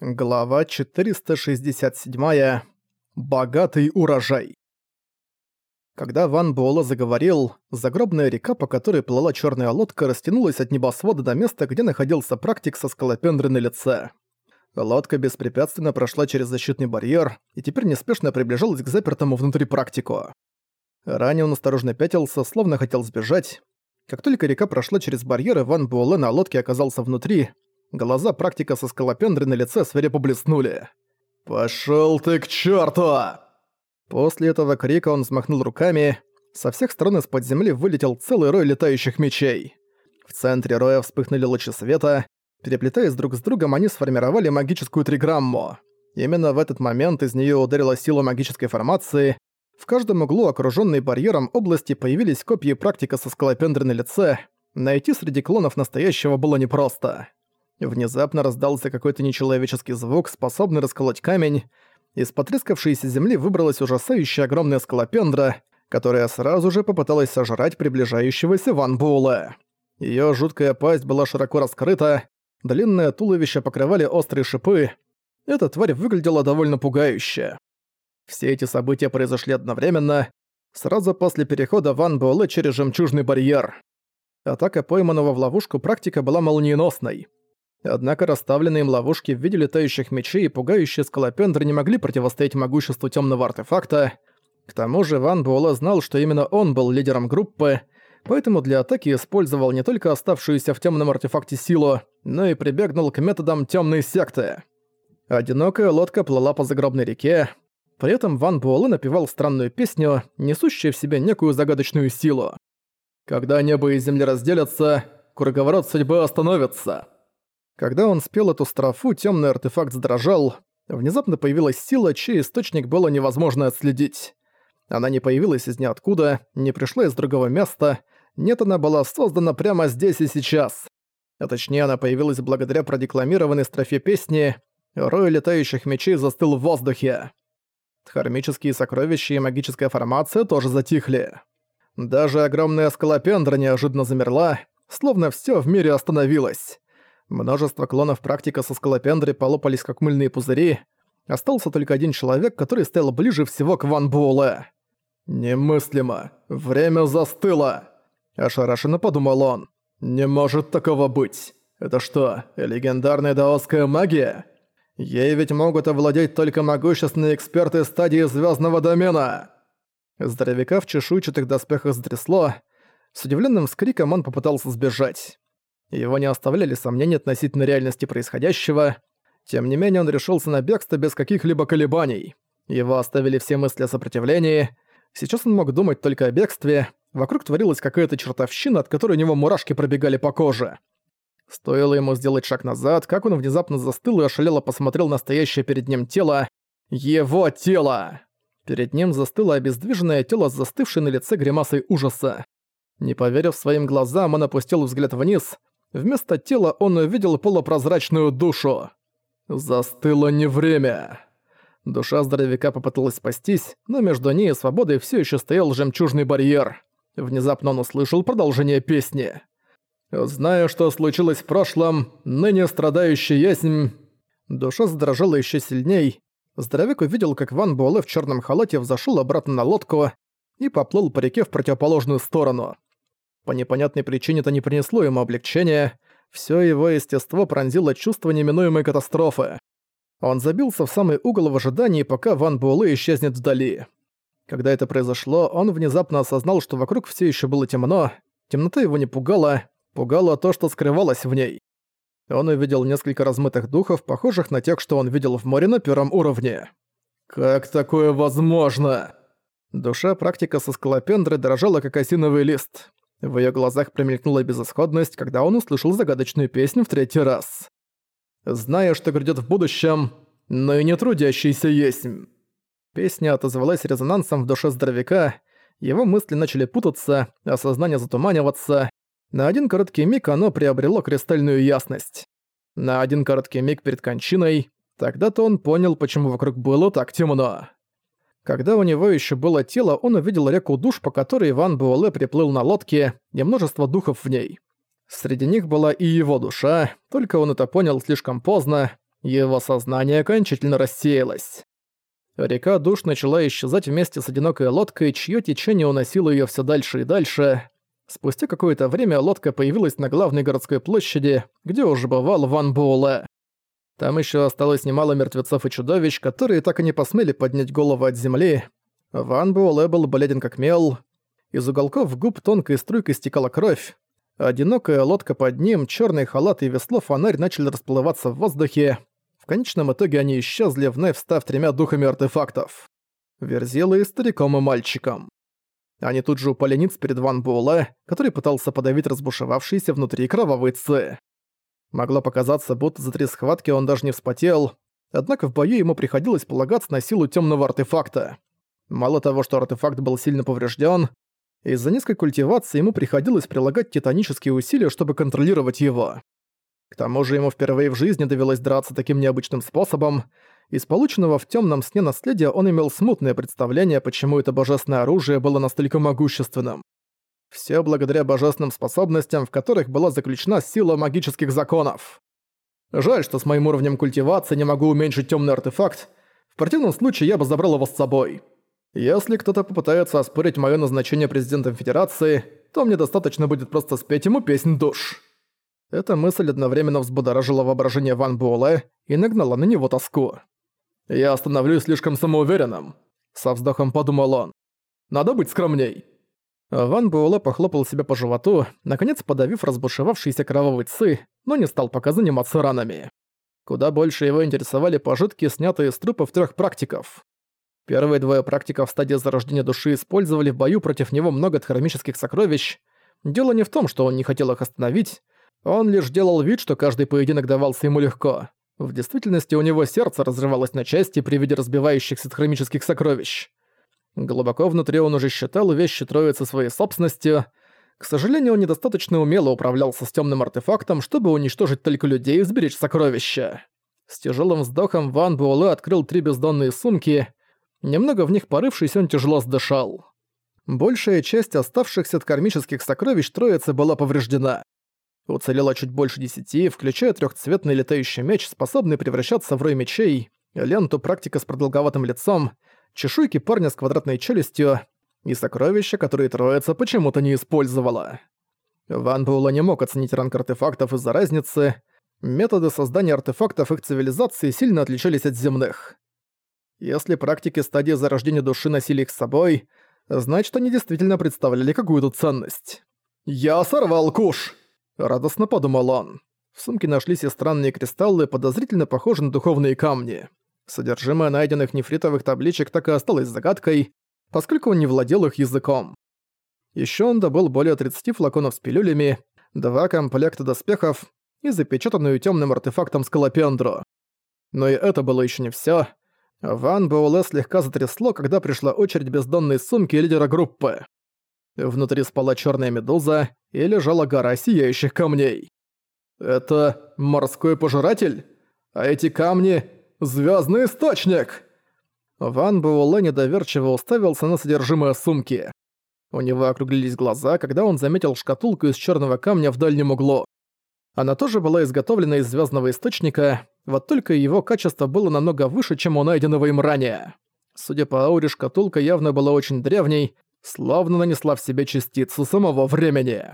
Глава 467. Богатый урожай. Когда Ван Буэлэ заговорил, загробная река, по которой плыла черная лодка, растянулась от небосвода до места, где находился практик со скалопендрой на лице. Лодка беспрепятственно прошла через защитный барьер и теперь неспешно приближалась к запертому внутри практику. Ранее он осторожно пятился, словно хотел сбежать. Как только река прошла через барьер, Ван Буэлэ на лодке оказался внутри, Глаза практика со скалопендрой на лице свирепо блеснули. «Пошёл ты к чёрту!» После этого крика он взмахнул руками. Со всех сторон из-под земли вылетел целый рой летающих мечей. В центре роя вспыхнули лучи света. Переплетаясь друг с другом, они сформировали магическую триграмму. Именно в этот момент из неё ударила сила магической формации. В каждом углу, окружённой барьером области, появились копии практика со скалопендрой на лице. Найти среди клонов настоящего было непросто. Внезапно раздался какой-то нечеловеческий звук, способный расколоть камень. Из потрескавшейся земли выбралась ужасающая огромная скалопендра, которая сразу же попыталась сожрать приближающегося Ван Буэлэ. Её жуткая пасть была широко раскрыта, длинное туловище покрывали острые шипы. Эта тварь выглядела довольно пугающе. Все эти события произошли одновременно, сразу после перехода Ван Буэлэ через жемчужный барьер. Атака пойманного в ловушку практика была молниеносной. Однако расставленные им ловушки в виде летающих мечей и пугающие скалопендры не могли противостоять могуществу темного артефакта. К тому же Ван Буэлэ знал, что именно он был лидером группы, поэтому для атаки использовал не только оставшуюся в темном артефакте силу, но и прибегнул к методам темной секты. Одинокая лодка плыла по загробной реке, при этом Ван Буэлэ напевал странную песню, несущую в себе некую загадочную силу. «Когда небо и земля разделятся, круговорот судьбы остановится». Когда он спел эту строфу, темный артефакт задрожал. Внезапно появилась сила, чей источник было невозможно отследить. Она не появилась из ниоткуда, не пришла из другого места. Нет, она была создана прямо здесь и сейчас. А точнее, она появилась благодаря продекламированной строфе песни «Рой летающих мечей застыл в воздухе». Дхармические сокровища и магическая формация тоже затихли. Даже огромная скалопендра неожиданно замерла, словно всё в мире остановилось. Множество клонов практика со скалопендрой полопались как мыльные пузыри. Остался только один человек, который стоял ближе всего к Ван Буэлэ. «Немыслимо! Время застыло!» Ошарашенно подумал он. «Не может такого быть! Это что, легендарная даосская магия? Ей ведь могут овладеть только могущественные эксперты стадии звездного домена!» Здоровяка в чешуйчатых доспехах затрясло. С удивленным скриком он попытался сбежать. Его не оставляли сомнения относительно реальности происходящего. Тем не менее, он решился на бегство без каких-либо колебаний. Его оставили все мысли о сопротивлении. Сейчас он мог думать только о бегстве. Вокруг творилась какая-то чертовщина, от которой у него мурашки пробегали по коже. Стоило ему сделать шаг назад, как он внезапно застыл и ошалело посмотрел на стоящее перед ним тело. Его тело! Перед ним застыло обездвиженное тело с застывшей на лице гримасой ужаса. Не поверив своим глазам, он опустил взгляд вниз — Вместо тела он увидел полупрозрачную душу. Застыло не время. Душа здоровяка попыталась спастись, но между ней и свободой все еще стоял жемчужный барьер. Внезапно он услышал продолжение песни. «Знаю, что случилось в прошлом, ныне страдающий яснь...» Душа задрожала еще сильней. Здоровяк увидел, как Ван Буэлэ в черном халате взошел обратно на лодку и поплыл по реке в противоположную сторону. По непонятной причине это не принесло ему облегчения, все его естество пронзило чувство неминуемой катастрофы. Он забился в самый угол в ожидании, пока Ван Буэлэ исчезнет вдали. Когда это произошло, он внезапно осознал, что вокруг все еще было темно, темнота его не пугала, пугало то, что скрывалось в ней. Он увидел несколько размытых духов, похожих на тех, что он видел в море на первом уровне. «Как такое возможно?» Душа практика со скалопендры дрожала, как осиновый лист. В её глазах промелькнула безысходность, когда он услышал загадочную песню в третий раз. «Зная, что грядёт в будущем, но и не трудящийся есть». Песня отозвалась резонансом в душе здоровяка, его мысли начали путаться, а сознание затуманиваться. На один короткий миг оно приобрело кристальную ясность. На один короткий миг перед кончиной, тогда-то он понял, почему вокруг было так темно. Когда у него еще было тело, он увидел реку душ, по которой Иван Буэлэ приплыл на лодке, и множество духов в ней. Среди них была и его душа, только он это понял слишком поздно. Его сознание окончательно рассеялось. Река душ начала исчезать вместе с одинокой лодкой, чье течение уносило ее все дальше и дальше. Спустя какое-то время лодка появилась на главной городской площади, где уже бывал Ван Буэлэ. Там еще осталось немало мертвецов и чудовищ, которые так и не посмели поднять голову от земли. Ван Буэлэ был бледен как мел. Из уголков губ тонкой струйкой стекала кровь. Одинокая лодка под ним, черный халат и весло-фонарь начали расплываться в воздухе. В конечном итоге они исчезли, вновь став тремя духами артефактов. Верзилой, стариком и мальчиком. Они тут же упали ниц перед Ван Буэлэ, который пытался подавить разбушевавшийся внутри кровавый ци. Могло показаться, будто за три схватки он даже не вспотел, однако в бою ему приходилось полагаться на силу темного артефакта. Мало того, что артефакт был сильно поврежден, из-за низкой культивации ему приходилось прилагать титанические усилия, чтобы контролировать его. К тому же ему впервые в жизни довелось драться таким необычным способом. Из полученного в темном сне наследия он имел смутное представление, почему это божественное оружие было настолько могущественным. Все благодаря божественным способностям, в которых была заключена сила магических законов. Жаль, что с моим уровнем культивации не могу уменьшить темный артефакт. В противном случае я бы забрал его с собой. Если кто-то попытается оспорить мое назначение президентом Федерации, то мне достаточно будет просто спеть ему песнь душ. Эта мысль одновременно взбудоражила воображение Ван Буэлэ и нагнала на него тоску. «Я становлюсь слишком самоуверенным», — со вздохом подумал он. «Надо быть скромней». Ван Буэлэ похлопал себя по животу, наконец подавив разбушевавшийся кровавый цы, но не стал пока заниматься ранами. Куда больше его интересовали пожитки, снятые с трупов трех практиков. Первые двое практиков в стадии зарождения души использовали в бою против него много хромических сокровищ. Дело не в том, что он не хотел их остановить, он лишь делал вид, что каждый поединок давался ему легко. В действительности у него сердце разрывалось на части при виде разбивающихся хромических сокровищ. Глубоко внутри он уже считал вещи троицы своей собственностью. К сожалению, он недостаточно умело управлялся с темным артефактом, чтобы уничтожить только людей и сберечь сокровища. С тяжелым вздохом Ван Буэлэ открыл три бездонные сумки. Немного в них порывшись, он тяжело сдышал. Большая часть оставшихся от кармических сокровищ троицы была повреждена. Уцелело чуть больше десяти, включая трехцветный летающий меч, способный превращаться в рой мечей, ленту практика с продолговатым лицом — чешуйки парня с квадратной челюстью и сокровища, которые троица почему-то не использовала. Ван Буэлла не мог оценить ранг артефактов из-за разницы. Методы создания артефактов их цивилизации сильно отличались от земных. Если практики стадии зарождения души носили их с собой, значит, они действительно представляли какую-то ценность. «Я сорвал куш!» – радостно подумал он. В сумке нашлись и странные кристаллы, подозрительно похожие на духовные камни. Содержимое найденных нефритовых табличек так и осталось загадкой, поскольку он не владел их языком. Ещё он добыл более 30 флаконов с пилюлями, два комплекта доспехов и запечатанную тёмным артефактом скалопендру. Но и это было ещё не всё. Ван Буэлэ слегка затрясло, когда пришла очередь бездонной сумки лидера группы. Внутри спала чёрная медуза и лежала гора сияющих камней. «Это морской пожиратель? А эти камни Звездный источник!» Ван Буэлэ недоверчиво уставился на содержимое сумки. У него округлились глаза, когда он заметил шкатулку из черного камня в дальнем углу. Она тоже была изготовлена из звездного источника, вот только его качество было намного выше, чем у найденного им ранее. Судя по ауре, шкатулка явно была очень древней, словно нанесла в себе частицу самого времени.